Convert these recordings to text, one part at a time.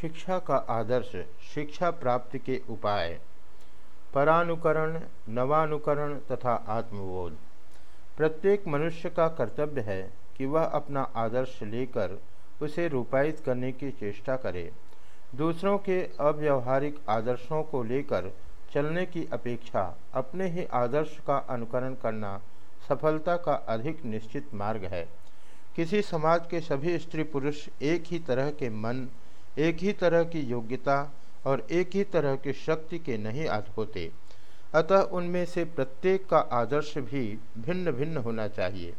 शिक्षा का आदर्श, शिक्षा प्राप्ति के उपाय। परानुकरण, नवानुकरण तथा आत्मबोध। प्रत्येक मनुष्य का कर्तव्य है कि वह अपना आदर्श लेकर उसे रूपायित करने की चेष्टा करे। दूसरों के अव्यवहारिक आदर्शों को लेकर चलने की अपेक्षा अपने ही आदर्श का अनुकरण करना सफलता का अधिक निश्चित मार्ग है। किसी समाज के सभी स्त्री पुरुष एक ही तरह के मन एक ही तरह की योग्यता और एक ही तरह की शक्ति के नहीं होते। अतः उनमें से प्रत्येक का आदर्श भी भिन्न भिन्न होना चाहिए।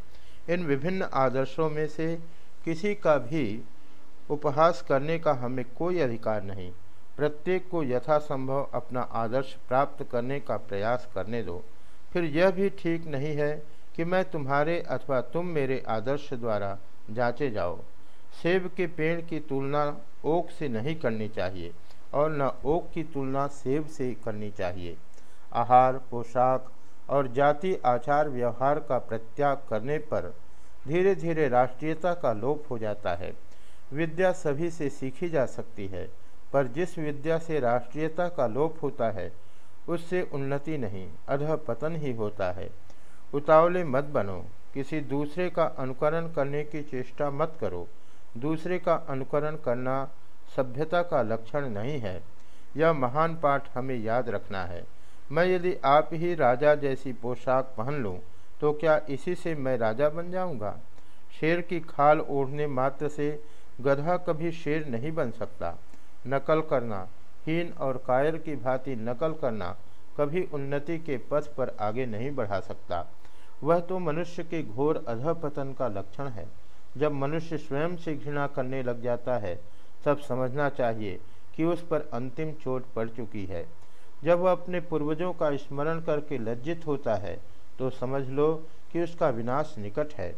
इन विभिन्न आदर्शों में से किसी का भी उपहास करने का हमें कोई अधिकार नहीं। प्रत्येक को यथासंभव अपना आदर्श प्राप्त करने का प्रयास करने दो। फिर यह भी ठीक नहीं है कि मैं तुम्हारे अथवा तुम मेरे आदर्श द्वारा जांचे जाओ। सेब के पेड़ की तुलना ओक से नहीं करनी चाहिए और न ओक की तुलना सेब से करनी चाहिए। आहार, पोशाक और जाति, आचार, व्यवहार का प्रत्याग करने पर धीरे धीरे राष्ट्रीयता का लोप हो जाता है। विद्या सभी से सीखी जा सकती है, पर जिस विद्या से राष्ट्रीयता का लोप होता है, उससे उन्नति नहीं, अधः पतन ही होता है। उतावले मत बनो, किसी दूसरे का अनुकरण करने की चेष्टा मत करो। दूसरे का अनुकरण करना सभ्यता का लक्षण नहीं है। यह महान पाठ हमें याद रखना है। मैं यदि आप ही राजा जैसी पोशाक पहन लूँ तो क्या इसी से मैं राजा बन जाऊँगा? शेर की खाल ओढ़ने मात्र से गधा कभी शेर नहीं बन सकता। नकल करना, हीन और कायर की भांति नकल करना कभी उन्नति के पथ पर आगे नहीं बढ़ा सकता। वह तो मनुष्य के घोर अधपतन का लक्षण है। जब मनुष्य स्वयं से घृणा करने लग जाता है, तब समझना चाहिए कि उस पर अंतिम चोट पड़ चुकी है। जब वह अपने पूर्वजों का स्मरण करके लज्जित होता है तो समझ लो कि उसका विनाश निकट है।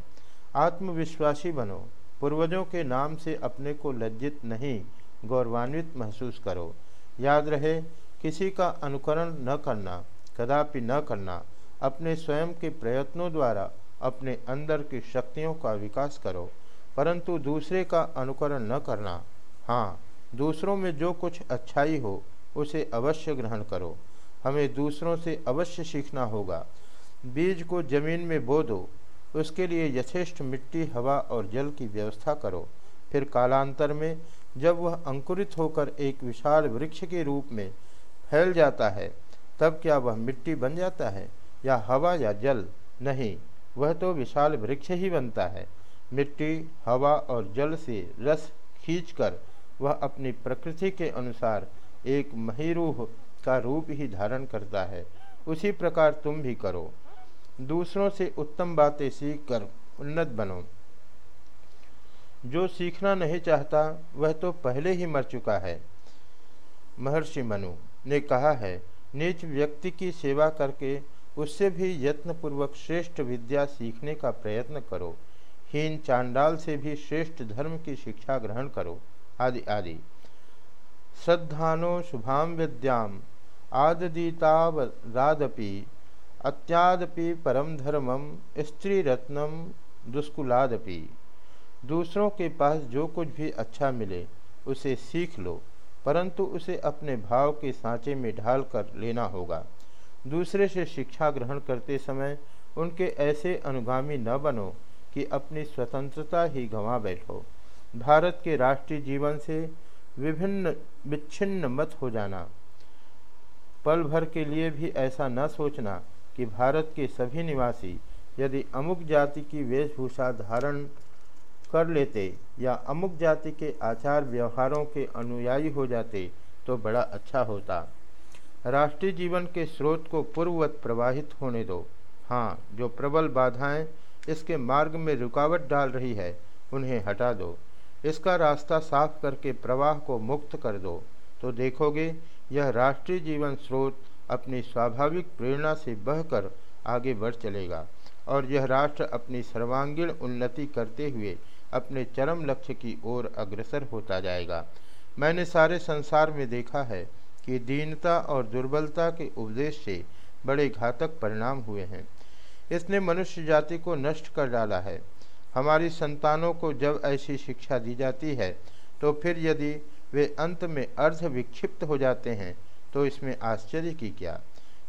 आत्मविश्वासी बनो, पूर्वजों के नाम से अपने को लज्जित नहीं, गौरवान्वित महसूस करो। याद रहे, किसी का अनुकरण न करना, कदापि न करना, अपने स्वयं के प्रयत्नों द्वारा अपने अंदर की शक्तियों का विकास करो, परंतु दूसरे का अनुकरण न करना। हाँ दूसरों में जो कुछ अच्छाई हो, उसे अवश्य ग्रहण करो। हमें दूसरों से अवश्य सीखना होगा। बीज को ज़मीन में बो दो उसके लिए यथेष्ट मिट्टी, हवा और जल की व्यवस्था करो। फिर कालांतर में, जब वह अंकुरित होकर एक विशाल वृक्ष के रूप में फैल जाता है, तब क्या वह मिट्टी बन जाता है, या हवा या जल? नहीं। वह तो विशाल वृक्ष ही बनता है। मिट्टी, हवा और जल से रस खींचकर वह अपनी प्रकृति के अनुसार एक महीरूह का रूप ही धारण करता है। उसी प्रकार तुम भी करो। दूसरों से उत्तम बातें सीख कर उन्नत बनो। जो सीखना नहीं चाहता, वह तो पहले ही मर चुका है। महर्षि मनु ने कहा है, नीच व्यक्ति की सेवा करके उससे भी यत्नपूर्वक श्रेष्ठ विद्या सीखने का प्रयत्न करो। हीन चांडाल से भी श्रेष्ठ धर्म की शिक्षा ग्रहण करो। आदि आदि। श्रद्धानो शुभाम विद्याम आददीतावरादपि अत्यादपि परम धर्मम स्त्री रत्नम दुष्कुलादपि। दूसरों के पास जो कुछ भी अच्छा मिले, उसे सीख लो, परंतु उसे अपने भाव के सांचे में ढाल कर लेना होगा। दूसरे से शिक्षा ग्रहण करते समय उनके ऐसे अनुगामी न बनो कि अपनी स्वतंत्रता ही गंवा बैठो। भारत के राष्ट्रीय जीवन से विभिन्न विच्छिन्न मत हो जाना, पल भर के लिए भी ऐसा न सोचना कि भारत के सभी निवासी यदि अमुक जाति की वेशभूषा धारण कर लेते या अमुक जाति के आचार व्यवहारों के अनुयायी हो जाते तो बड़ा अच्छा होता। राष्ट्रीय जीवन के स्रोत को पूर्ववत प्रवाहित होने दो। हाँ जो प्रबल बाधाएँ इसके मार्ग में रुकावट डाल रही है, उन्हें हटा दो। इसका रास्ता साफ़ करके प्रवाह को मुक्त कर दो। तो देखोगे, यह राष्ट्रीय जीवन स्रोत अपनी स्वाभाविक प्रेरणा से बहकर आगे बढ़ चलेगा और यह राष्ट्र अपनी सर्वांगीण उन्नति करते हुए अपने चरम लक्ष्य की ओर अग्रसर होता जाएगा। मैंने सारे संसार में देखा है कि दीनता और दुर्बलता के उपदेश से बड़े घातक परिणाम हुए हैं। इसने मनुष्य जाति को नष्ट कर डाला है। हमारी संतानों को जब ऐसी शिक्षा दी जाती है तो फिर यदि वे अंत में अर्ध विक्षिप्त हो जाते हैं तो इसमें आश्चर्य की क्या?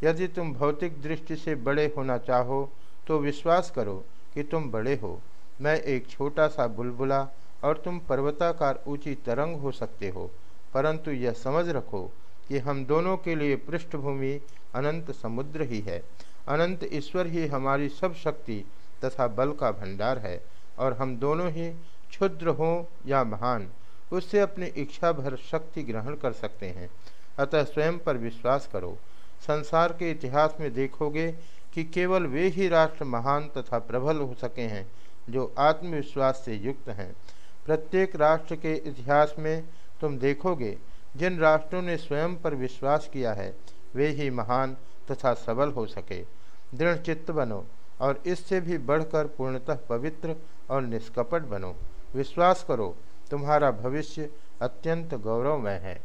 यदि तुम भौतिक दृष्टि से बड़े होना चाहो तो विश्वास करो कि तुम बड़े हो। मैं एक छोटा सा बुलबुला और तुम पर्वताकार ऊँची तरंग हो सकते हो, परंतु यह समझ रखो कि हम दोनों के लिए पृष्ठभूमि अनंत समुद्र ही है। अनंत ईश्वर ही हमारी सब शक्ति तथा बल का भंडार है और हम दोनों ही क्षुद्र हों या महान, उससे अपनी इच्छा भर शक्ति ग्रहण कर सकते हैं। अतः स्वयं पर विश्वास करो। संसार के इतिहास में देखोगे कि केवल वे ही राष्ट्र महान तथा प्रबल हो सके हैं जो आत्मविश्वास से युक्त हैं। प्रत्येक राष्ट्र के इतिहास में तुम देखोगे जिन राष्ट्रों ने स्वयं पर विश्वास किया है, वे ही महान तथा सबल हो सके। दृढ़ चित्त बनो और इससे भी बढ़कर पूर्णतः पवित्र और निष्कपट बनो। विश्वास करो, तुम्हारा भविष्य अत्यंत गौरवमय है।